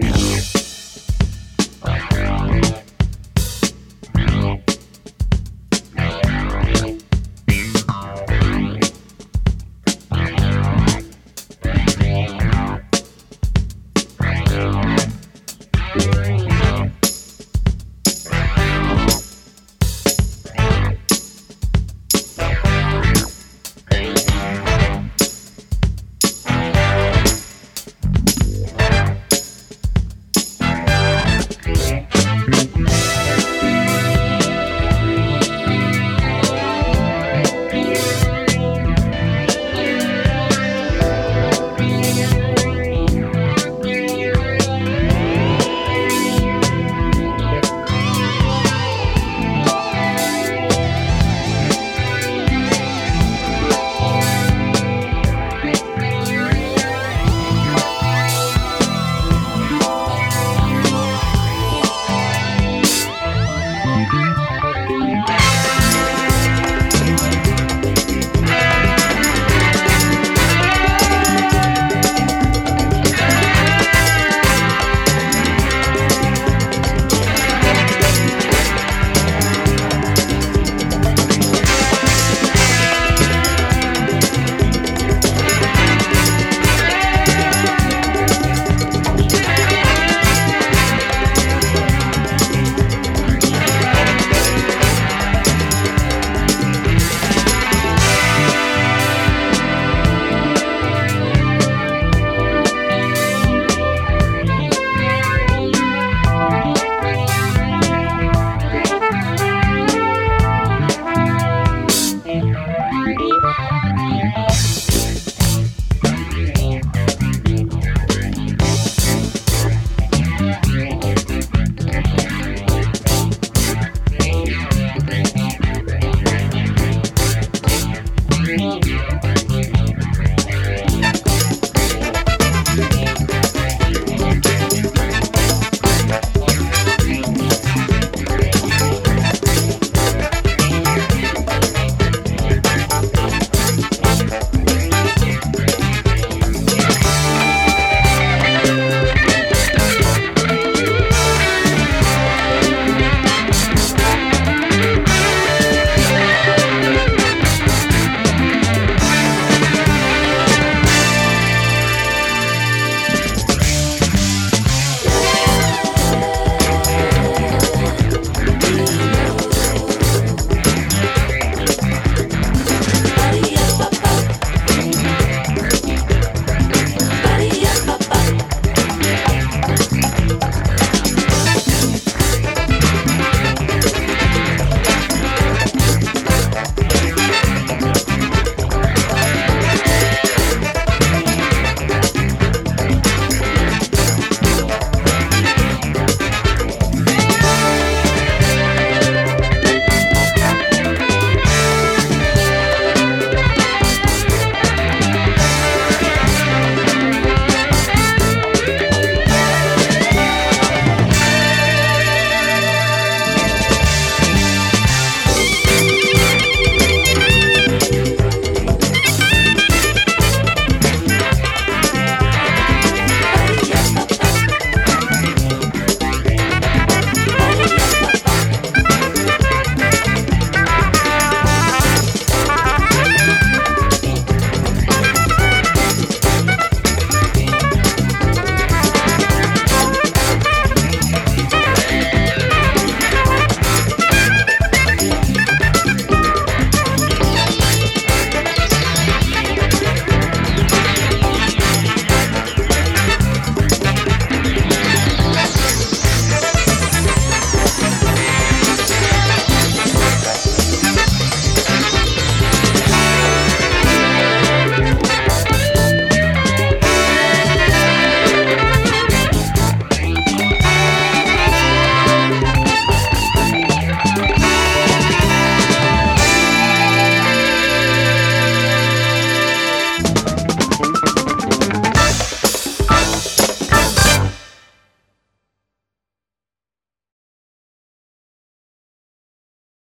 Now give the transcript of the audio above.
Peace.